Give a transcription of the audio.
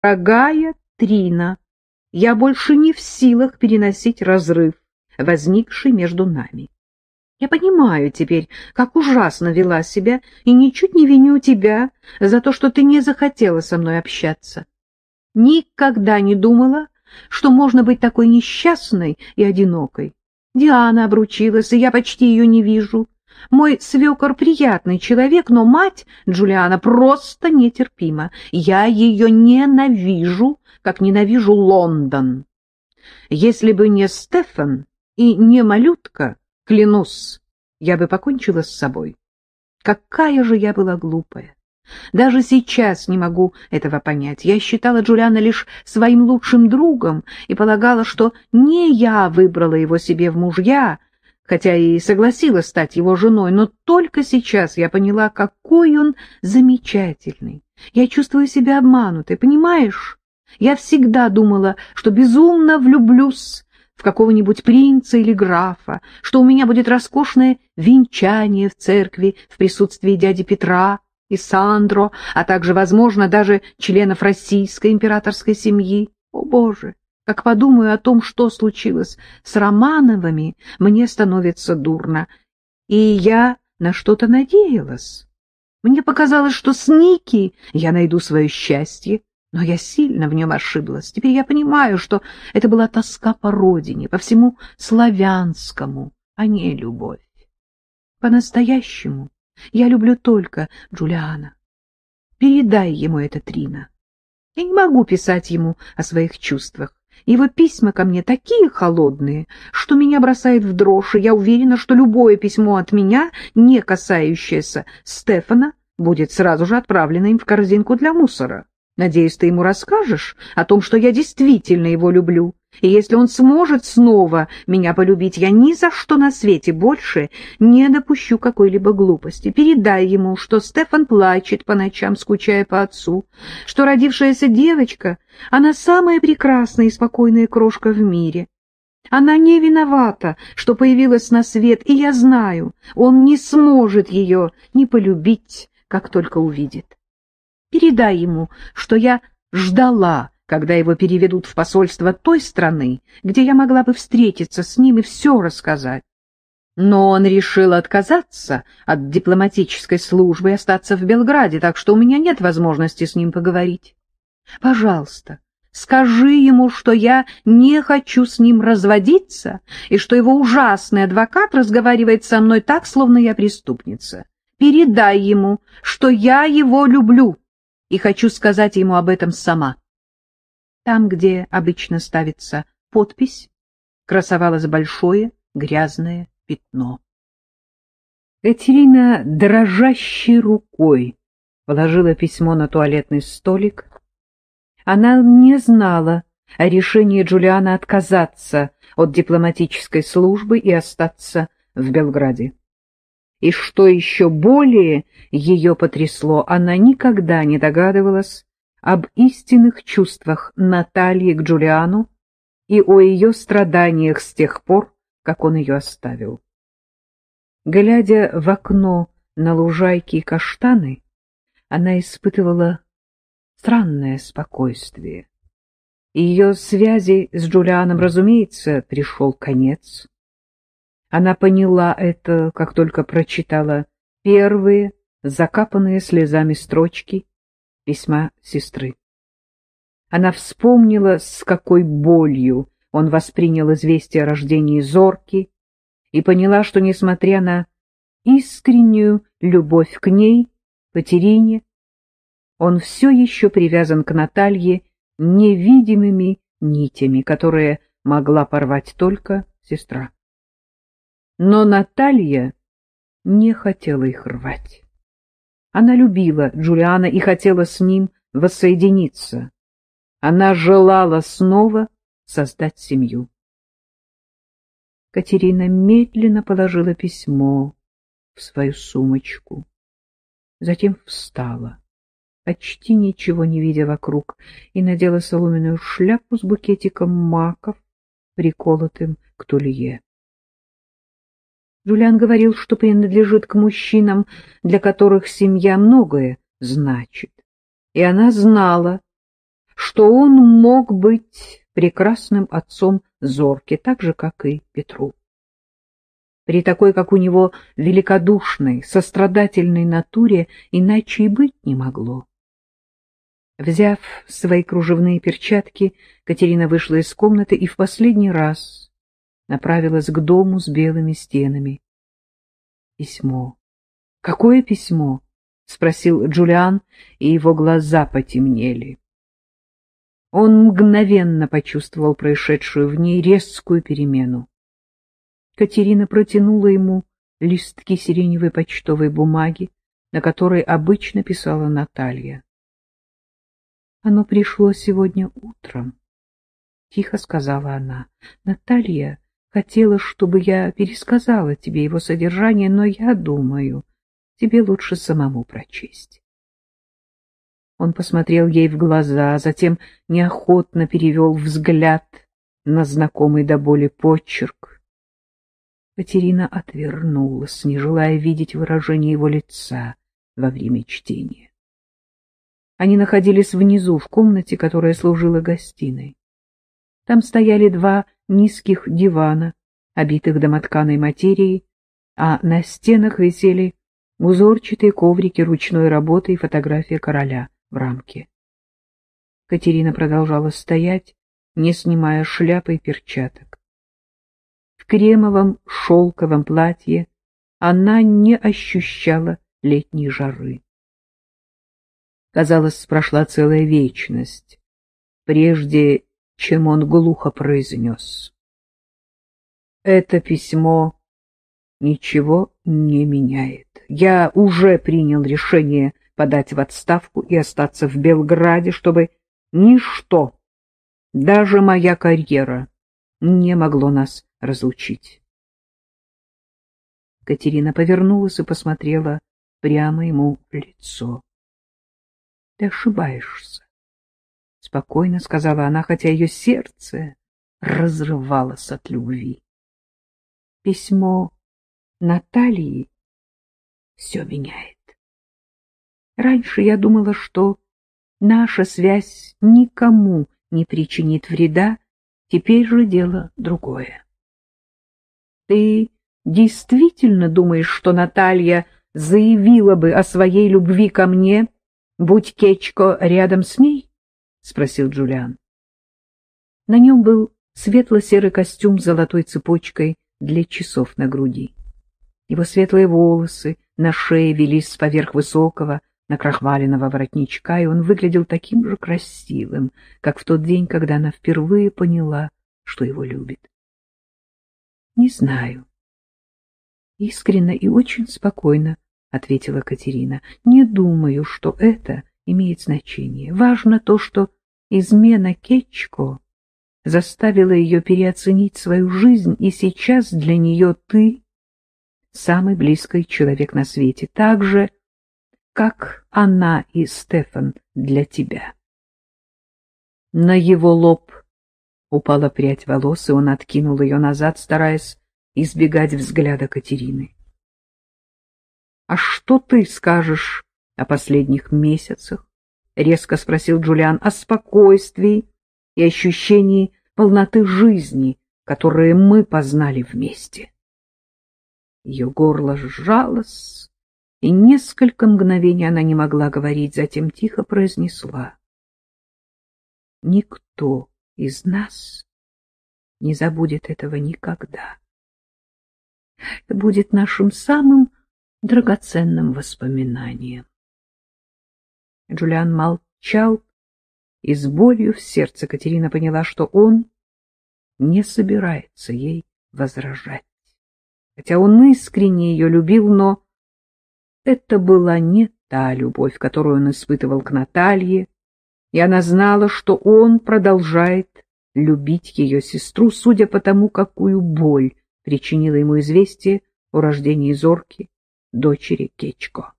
Дорогая Трина, я больше не в силах переносить разрыв, возникший между нами. Я понимаю теперь, как ужасно вела себя, и ничуть не виню тебя за то, что ты не захотела со мной общаться. Никогда не думала, что можно быть такой несчастной и одинокой. Диана обручилась, и я почти ее не вижу. Мой свекор приятный человек, но мать Джулиана просто нетерпима. Я ее ненавижу, как ненавижу Лондон. Если бы не Стефан и не малютка, клянусь, я бы покончила с собой. Какая же я была глупая! Даже сейчас не могу этого понять. Я считала Джулиана лишь своим лучшим другом и полагала, что не я выбрала его себе в мужья, хотя и согласилась стать его женой, но только сейчас я поняла, какой он замечательный. Я чувствую себя обманутой, понимаешь? Я всегда думала, что безумно влюблюсь в какого-нибудь принца или графа, что у меня будет роскошное венчание в церкви в присутствии дяди Петра и Сандро, а также, возможно, даже членов российской императорской семьи. О, Боже! Как подумаю о том, что случилось с Романовыми, мне становится дурно. И я на что-то надеялась. Мне показалось, что с Ники я найду свое счастье, но я сильно в нем ошиблась. Теперь я понимаю, что это была тоска по родине, по всему славянскому, а не любовь. По-настоящему я люблю только Джулиана. Передай ему это, Трина. Я не могу писать ему о своих чувствах. Его письма ко мне такие холодные, что меня бросает в дрожь, и я уверена, что любое письмо от меня, не касающееся Стефана, будет сразу же отправлено им в корзинку для мусора. Надеюсь, ты ему расскажешь о том, что я действительно его люблю, и если он сможет снова меня полюбить, я ни за что на свете больше не допущу какой-либо глупости. Передай ему, что Стефан плачет по ночам, скучая по отцу, что родившаяся девочка, она самая прекрасная и спокойная крошка в мире. Она не виновата, что появилась на свет, и я знаю, он не сможет ее не полюбить, как только увидит. Передай ему, что я ждала, когда его переведут в посольство той страны, где я могла бы встретиться с ним и все рассказать. Но он решил отказаться от дипломатической службы и остаться в Белграде, так что у меня нет возможности с ним поговорить. Пожалуйста, скажи ему, что я не хочу с ним разводиться и что его ужасный адвокат разговаривает со мной так, словно я преступница. Передай ему, что я его люблю и хочу сказать ему об этом сама. Там, где обычно ставится подпись, красовалось большое грязное пятно. Катерина дрожащей рукой положила письмо на туалетный столик. Она не знала о решении Джулиана отказаться от дипломатической службы и остаться в Белграде. И что еще более ее потрясло, она никогда не догадывалась об истинных чувствах Натальи к Джулиану и о ее страданиях с тех пор, как он ее оставил. Глядя в окно на лужайки и каштаны, она испытывала странное спокойствие. Ее связи с Джулианом, разумеется, пришел конец. Она поняла это, как только прочитала первые, закапанные слезами строчки письма сестры. Она вспомнила, с какой болью он воспринял известие о рождении Зорки, и поняла, что, несмотря на искреннюю любовь к ней, Катерине, он все еще привязан к Наталье невидимыми нитями, которые могла порвать только сестра. Но Наталья не хотела их рвать. Она любила Джулиана и хотела с ним воссоединиться. Она желала снова создать семью. Катерина медленно положила письмо в свою сумочку. Затем встала, почти ничего не видя вокруг, и надела соломенную шляпу с букетиком маков, приколотым к тулье. Джулиан говорил, что принадлежит к мужчинам, для которых семья многое значит. И она знала, что он мог быть прекрасным отцом Зорки, так же, как и Петру. При такой, как у него, великодушной, сострадательной натуре иначе и быть не могло. Взяв свои кружевные перчатки, Катерина вышла из комнаты и в последний раз направилась к дому с белыми стенами. Письмо. Какое письмо? — спросил Джулиан, и его глаза потемнели. Он мгновенно почувствовал происшедшую в ней резкую перемену. Катерина протянула ему листки сиреневой почтовой бумаги, на которой обычно писала Наталья. — Оно пришло сегодня утром, — тихо сказала она. — Наталья хотела, чтобы я пересказала тебе его содержание, но я думаю, тебе лучше самому прочесть. Он посмотрел ей в глаза, затем неохотно перевел взгляд на знакомый до боли почерк. Катерина отвернулась, не желая видеть выражение его лица во время чтения. Они находились внизу, в комнате, которая служила гостиной. Там стояли два низких дивана, обитых домотканой материей, а на стенах висели узорчатые коврики ручной работы и фотография короля в рамке. Катерина продолжала стоять, не снимая шляпы и перчаток. В кремовом шелковом платье она не ощущала летней жары. Казалось, прошла целая вечность, прежде чем он глухо произнес. Это письмо ничего не меняет. Я уже принял решение подать в отставку и остаться в Белграде, чтобы ничто, даже моя карьера, не могло нас разлучить. Катерина повернулась и посмотрела прямо ему в лицо. — Ты ошибаешься, — спокойно сказала она, хотя ее сердце разрывалось от любви. Письмо Натальи все меняет. Раньше я думала, что наша связь никому не причинит вреда, теперь же дело другое. Ты действительно думаешь, что Наталья заявила бы о своей любви ко мне, будь Кечко рядом с ней? — спросил Джулиан. На нем был светло-серый костюм с золотой цепочкой для часов на груди. Его светлые волосы на шее велись поверх высокого, накрахмаленного воротничка, и он выглядел таким же красивым, как в тот день, когда она впервые поняла, что его любит. — Не знаю. — Искренно и очень спокойно, — ответила Катерина. — Не думаю, что это имеет значение. Важно то, что измена Кетчко заставила ее переоценить свою жизнь, и сейчас для нее ты — самый близкий человек на свете, так же, как она и Стефан для тебя. На его лоб упала прядь волос, и он откинул ее назад, стараясь избегать взгляда Катерины. — А что ты скажешь о последних месяцах? — резко спросил Джулиан. — О спокойствии и ощущении полноты жизни, которые мы познали вместе. Ее горло сжалось, и несколько мгновений она не могла говорить, затем тихо произнесла. Никто из нас не забудет этого никогда. Это будет нашим самым драгоценным воспоминанием. Джулиан молчал, и с болью в сердце Катерина поняла, что он не собирается ей возражать. Хотя он искренне ее любил, но это была не та любовь, которую он испытывал к Наталье, и она знала, что он продолжает любить ее сестру, судя по тому, какую боль причинило ему известие о рождении Зорки, дочери Кечко.